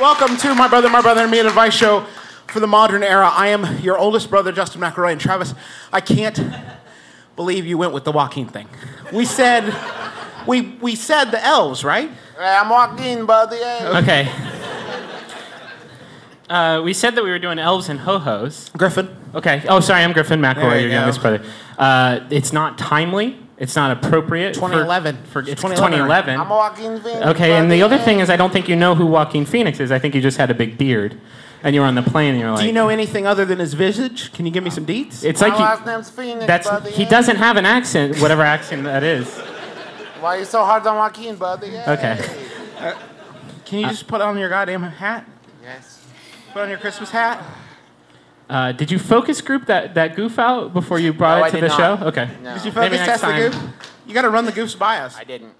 Welcome to My Brother, My Brother and Me, an advice show for the modern era. I am your oldest brother, Justin McElroy. And Travis, I can't believe you went with the Joaquin thing. We said, we, we said the elves, right? Hey, I'm Joaquin, buddy. Hey. Okay. Uh, we said that we were doing elves and ho-hos. Griffin. Okay. Oh, sorry, I'm Griffin McElroy, you your go. youngest brother. Uh, it's not timely. It's not appropriate. for- 2011. For, it's 2011. 2011. I'm Joaquin Phoenix. Okay, and the other thing is, I don't think you know who Joaquin Phoenix is. I think you just had a big beard, and you were on the plane, and you're like, Do you know anything other than his visage? Can you give me some deets? It's My like last you, name's Phoenix, that's buddy. he doesn't have an accent, whatever accent that is. Why are you so hard on Joaquin, buddy? Hey. Okay. Uh, can you just put on your goddamn hat? Yes. Put on your Christmas hat? Uh, did you focus group that, that goof out before you brought No, it I to did the not. show? Okay. No. Did you Maybe focus next test the time. goof? You got to run the goofs by us. I didn't.